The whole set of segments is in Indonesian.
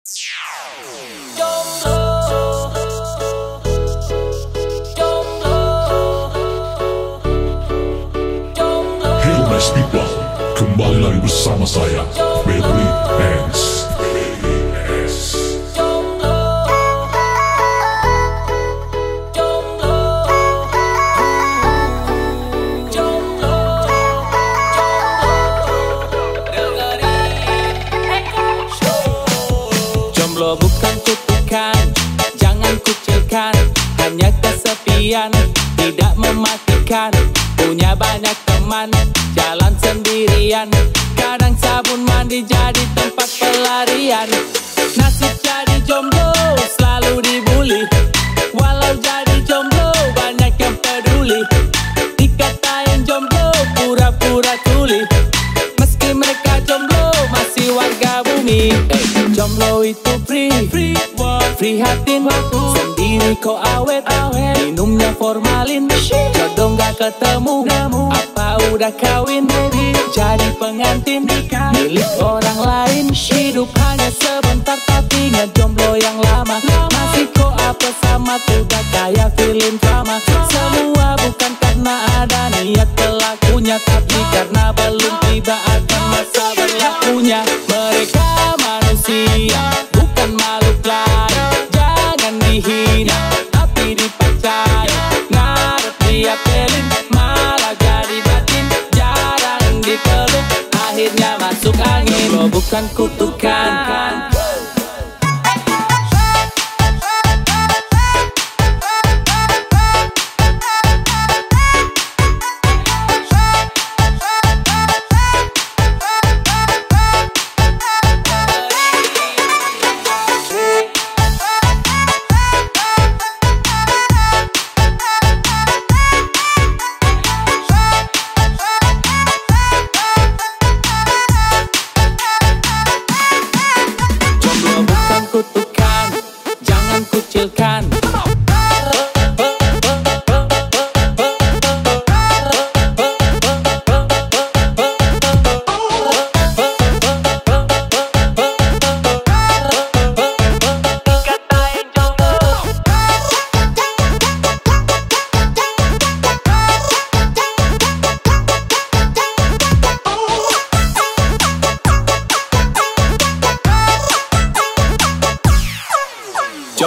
Hello nice people, kembali lagi bersama saya, Febri X. kesepian Tidak mematikan. Punya banyak teman Jalan sendirian. Kadang sabun mandi jadi tempat pelarian bumi eh, Jomblo itu free. Free Free hatin Sendiri kau awet. Minumnya formalin. Jodoh gak ketemu. Apa udah kawin? Jadi pengantin. Milik orang lain. Hidup hanya sebentar Tapi ngejomblo yang lama. Masih kok apa sama Tidak kayak film drama. Semua bukan karena ada niat pelakunya Tapi karena belum tiba akan masa berlakunya kutukan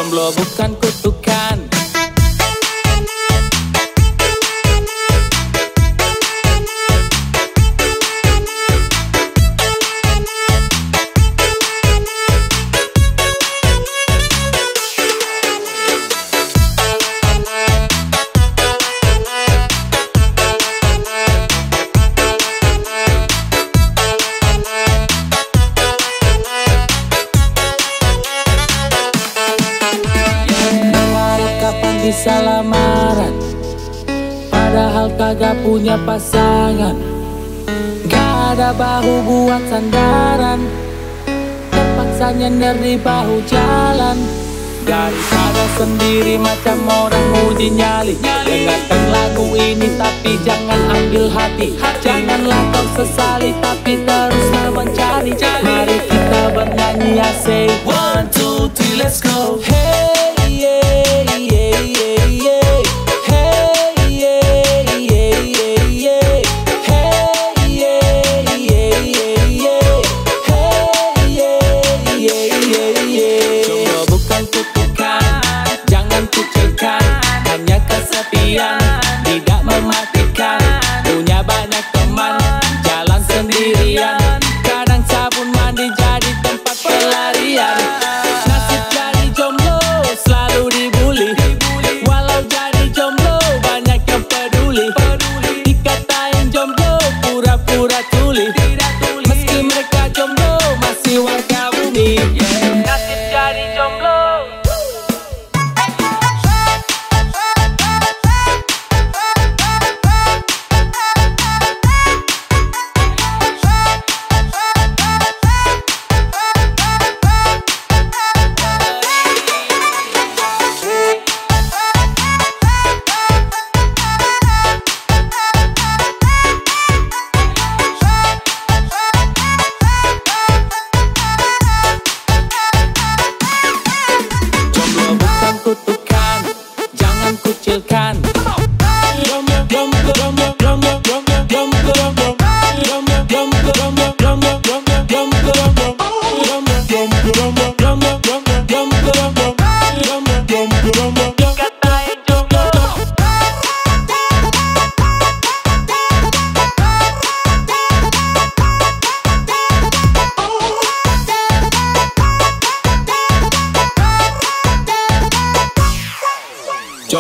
Jomblo bukan kutukan bisa lamaran. Padahal kagak punya pasangan. Gak ada bahu buat sandaran. Terpaksa nyender di bahu jalan. Daripada sendiri macam orang uji nyali. Dengarkan lagu ini tapi jangan ambil hati. Janganlah kau sesali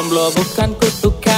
Jomblo bukan kutukan